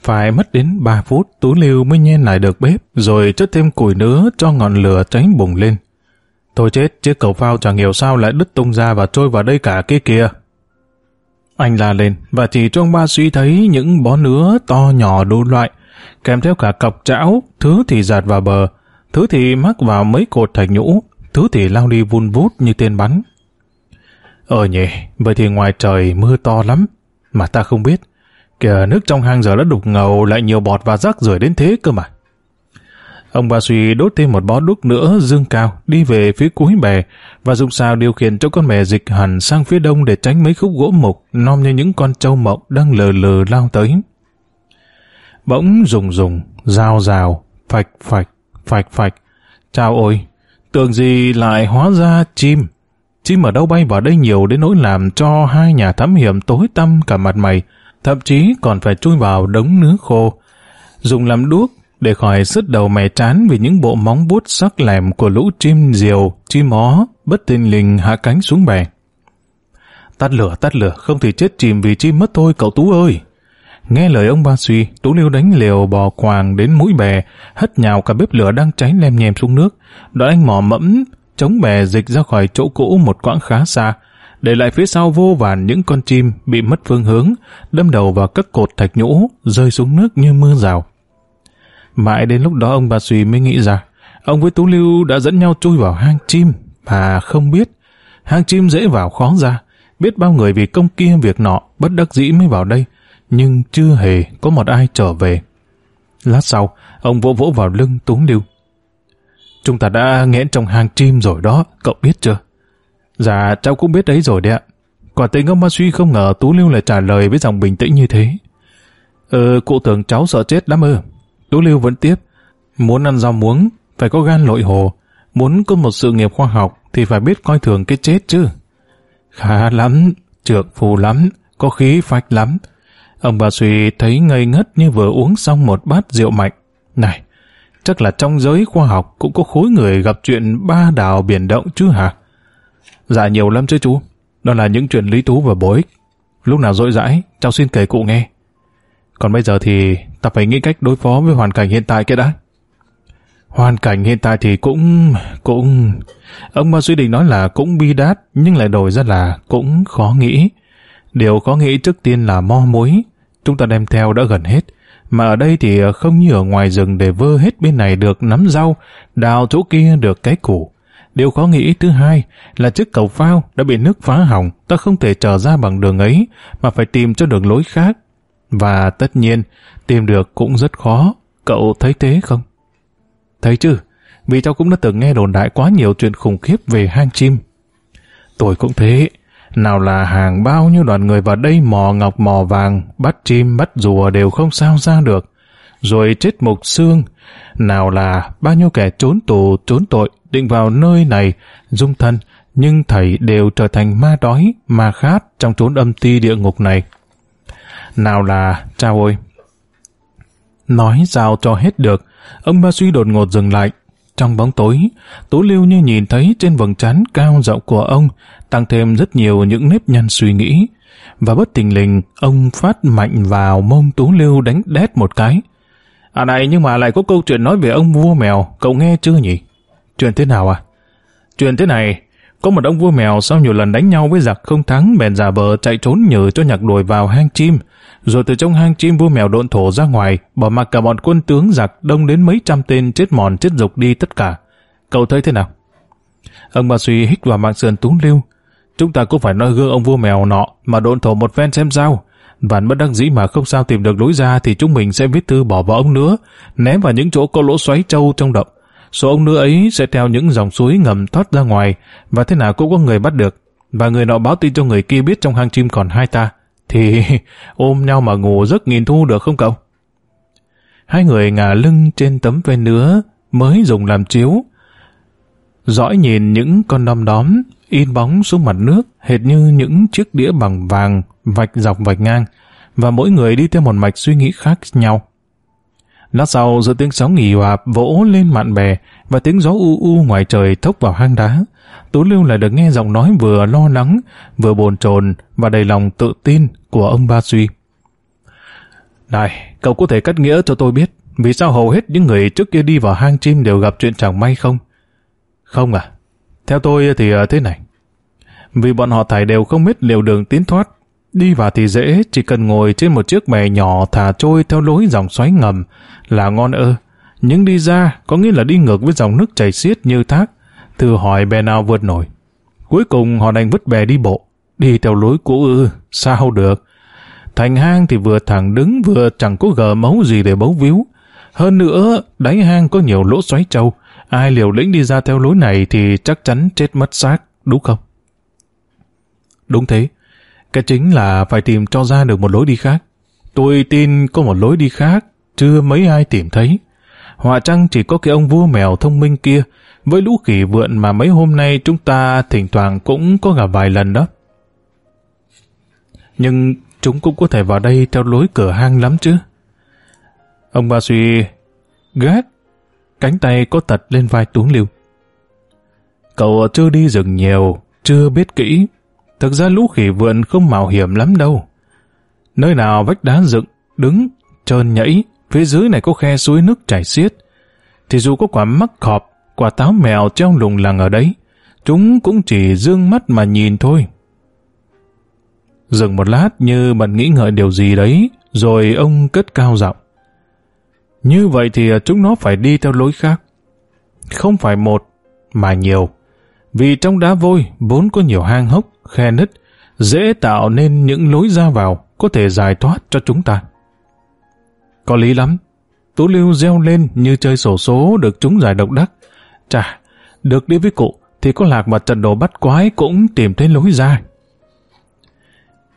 Phải mất đến 3 phút Tú Lưu mới nhen lại được bếp rồi chất thêm củi nữa cho ngọn lửa tránh bùng lên. Thôi chết, chiếc cầu phao chẳng hiểu sao lại đứt tung ra và trôi vào đây cả kia kìa. Anh la lên và chỉ trong ba suy thấy những bó nứa to nhỏ đủ loại kèm theo cả cọc chảo, thứ thì giạt vào bờ, thứ thì mắc vào mấy cột thạch nhũ, thứ thì lao đi vun vút như tên bắn. Ờ nhỉ, vậy thì ngoài trời mưa to lắm, mà ta không biết. Kìa nước trong hang giờ đã đục ngầu lại nhiều bọt và rác rưởi đến thế cơ mà. Ông Ba Suy đốt thêm một bó đúc nữa dương cao đi về phía cuối bè và dùng sao điều khiển cho con mè dịch hẳn sang phía đông để tránh mấy khúc gỗ mục nom như những con trâu mộng đang lờ lờ lao tới bỗng rùng rùng, rào rào, phạch phạch, phạch phạch. Chào ôi, tưởng gì lại hóa ra chim. Chim ở đâu bay vào đây nhiều đến nỗi làm cho hai nhà thám hiểm tối tăm cả mặt mày, thậm chí còn phải chui vào đống nứa khô. Dùng làm đuốc để khỏi sứt đầu mẻ chán vì những bộ móng bút sắc lẻm của lũ chim diều, chim ó, bất tình lình hạ cánh xuống bè. Tắt lửa, tắt lửa, không thì chết chìm vì chim mất thôi, cậu Tú ơi! Nghe lời ông Ba Suy, Tú Liêu đánh liều bò quàng đến mũi bè, hất nhào cả bếp lửa đang cháy lem nhem xuống nước. Đoạn anh mò mẫm, chống bè dịch ra khỏi chỗ cũ một quãng khá xa, để lại phía sau vô vàn những con chim bị mất phương hướng, đâm đầu vào các cột thạch nhũ, rơi xuống nước như mưa rào. Mãi đến lúc đó ông Ba Suy mới nghĩ ra, ông với Tú Lưu đã dẫn nhau chui vào hang chim, mà không biết. Hang chim dễ vào khó ra, biết bao người vì công kia việc nọ, bất đắc dĩ mới vào đây, nhưng chưa hề có một ai trở về. Lát sau, ông vỗ vỗ vào lưng Tú Lưu. Chúng ta đã nghẽn trong hang chim rồi đó, cậu biết chưa? Dạ, cháu cũng biết đấy rồi đấy ạ. Quả tình ông Ma Suy không ngờ Tú Lưu lại trả lời với giọng bình tĩnh như thế. Ờ, cụ tưởng cháu sợ chết lắm ư. Tú Lưu vẫn tiếp. Muốn ăn rau muống, phải có gan lội hồ. Muốn có một sự nghiệp khoa học thì phải biết coi thường cái chết chứ. Khá lắm, trượt phù lắm, có khí phách lắm. Ông bà suy thấy ngây ngất như vừa uống xong một bát rượu mạnh. Này, chắc là trong giới khoa học cũng có khối người gặp chuyện ba đảo biển động chứ hả? Dạ nhiều lắm chứ chú. Đó là những chuyện lý thú và bổ ích. Lúc nào rỗi rãi, cháu xin kể cụ nghe. Còn bây giờ thì ta phải nghĩ cách đối phó với hoàn cảnh hiện tại kia đã. Hoàn cảnh hiện tại thì cũng... cũng... Ông ba suy định nói là cũng bi đát, nhưng lại đổi ra là cũng khó nghĩ. Điều có nghĩ trước tiên là mo mối, chúng ta đem theo đã gần hết, mà ở đây thì không như ở ngoài rừng để vơ hết bên này được nắm rau, đào chỗ kia được cái củ. Điều có nghĩ thứ hai là chiếc cầu phao đã bị nước phá hỏng, ta không thể trở ra bằng đường ấy, mà phải tìm cho đường lối khác. Và tất nhiên, tìm được cũng rất khó, cậu thấy thế không? Thấy chứ, vì cháu cũng đã từng nghe đồn đại quá nhiều chuyện khủng khiếp về hang chim. Tôi cũng thế, nào là hàng bao nhiêu đoàn người vào đây mò ngọc mò vàng, bắt chim bắt rùa đều không sao ra được. Rồi chết mục xương. Nào là bao nhiêu kẻ trốn tù, trốn tội, định vào nơi này, dung thân, nhưng thầy đều trở thành ma đói, ma khát trong trốn âm ti địa ngục này. Nào là, chao ôi! Nói sao cho hết được, ông ba suy đột ngột dừng lại, trong bóng tối, Tú Lưu như nhìn thấy trên vầng trán cao rộng của ông tăng thêm rất nhiều những nếp nhăn suy nghĩ. Và bất tình lình, ông phát mạnh vào mông Tú Lưu đánh đét một cái. À này nhưng mà lại có câu chuyện nói về ông vua mèo, cậu nghe chưa nhỉ? Chuyện thế nào à? Chuyện thế này, có một ông vua mèo sau nhiều lần đánh nhau với giặc không thắng bèn giả vờ chạy trốn nhờ cho nhạc đuổi vào hang chim rồi từ trong hang chim vua mèo độn thổ ra ngoài, bỏ mặc cả bọn quân tướng giặc đông đến mấy trăm tên chết mòn chết dục đi tất cả. Cậu thấy thế nào? Ông bà suy hít vào mạng sườn túng lưu. Chúng ta cũng phải nói gương ông vua mèo nọ mà độn thổ một phen xem sao. Vạn bất đắc dĩ mà không sao tìm được lối ra thì chúng mình sẽ viết thư bỏ vào ông nữa, ném vào những chỗ có lỗ xoáy trâu trong động. Số ông nữa ấy sẽ theo những dòng suối ngầm thoát ra ngoài và thế nào cũng có người bắt được. Và người nọ báo tin cho người kia biết trong hang chim còn hai ta thì ôm nhau mà ngủ giấc nghìn thu được không cậu? Hai người ngả lưng trên tấm ven nứa mới dùng làm chiếu. Dõi nhìn những con đom đóm in bóng xuống mặt nước, hệt như những chiếc đĩa bằng vàng vạch dọc vạch ngang, và mỗi người đi theo một mạch suy nghĩ khác nhau. Lát sau giữa tiếng sóng nghỉ hòa vỗ lên mạn bè và tiếng gió u u ngoài trời thốc vào hang đá. Tú Lưu lại được nghe giọng nói vừa lo lắng, vừa bồn chồn và đầy lòng tự tin của ông Ba Suy. Này, cậu có thể cắt nghĩa cho tôi biết vì sao hầu hết những người trước kia đi vào hang chim đều gặp chuyện chẳng may không? Không à? Theo tôi thì à, thế này. Vì bọn họ thải đều không biết liệu đường tiến thoát Đi vào thì dễ, chỉ cần ngồi trên một chiếc bè nhỏ thả trôi theo lối dòng xoáy ngầm là ngon ơ. Nhưng đi ra có nghĩa là đi ngược với dòng nước chảy xiết như thác, thử hỏi bè nào vượt nổi. Cuối cùng họ đành vứt bè đi bộ, đi theo lối cũ ư, sao được. Thành hang thì vừa thẳng đứng vừa chẳng có gờ mấu gì để bấu víu. Hơn nữa, đáy hang có nhiều lỗ xoáy trâu, ai liều lĩnh đi ra theo lối này thì chắc chắn chết mất xác, đúng không? Đúng thế cái chính là phải tìm cho ra được một lối đi khác. Tôi tin có một lối đi khác, chưa mấy ai tìm thấy. Họa trăng chỉ có cái ông vua mèo thông minh kia, với lũ khỉ vượn mà mấy hôm nay chúng ta thỉnh thoảng cũng có gặp vài lần đó. Nhưng chúng cũng có thể vào đây theo lối cửa hang lắm chứ. Ông ba suy gác, cánh tay có tật lên vai tuấn lưu. Cậu chưa đi rừng nhiều, chưa biết kỹ, Thực ra lũ khỉ vượn không mạo hiểm lắm đâu. Nơi nào vách đá dựng, đứng, trơn nhảy, phía dưới này có khe suối nước chảy xiết. Thì dù có quả mắc khọp, quả táo mèo treo lùng lằng ở đấy, chúng cũng chỉ dương mắt mà nhìn thôi. Dừng một lát như bận nghĩ ngợi điều gì đấy, rồi ông cất cao giọng. Như vậy thì chúng nó phải đi theo lối khác. Không phải một, mà nhiều. Vì trong đá vôi vốn có nhiều hang hốc, khe nứt, dễ tạo nên những lối ra vào có thể giải thoát cho chúng ta. Có lý lắm, Tú Lưu reo lên như chơi sổ số được chúng giải độc đắc. Chà, được đi với cụ thì có lạc và trận đồ bắt quái cũng tìm thấy lối ra.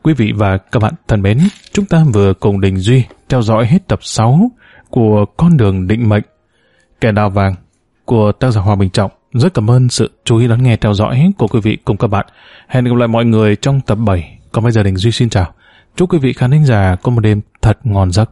Quý vị và các bạn thân mến, chúng ta vừa cùng Đình Duy theo dõi hết tập 6 của Con đường định mệnh, Kẻ đào vàng của tác giả Hòa Bình Trọng. Rất cảm ơn sự chú ý lắng nghe, theo dõi của quý vị cùng các bạn. Hẹn gặp lại mọi người trong tập 7. Còn bây giờ Đình Duy xin chào. Chúc quý vị khán thính giả có một đêm thật ngon giấc.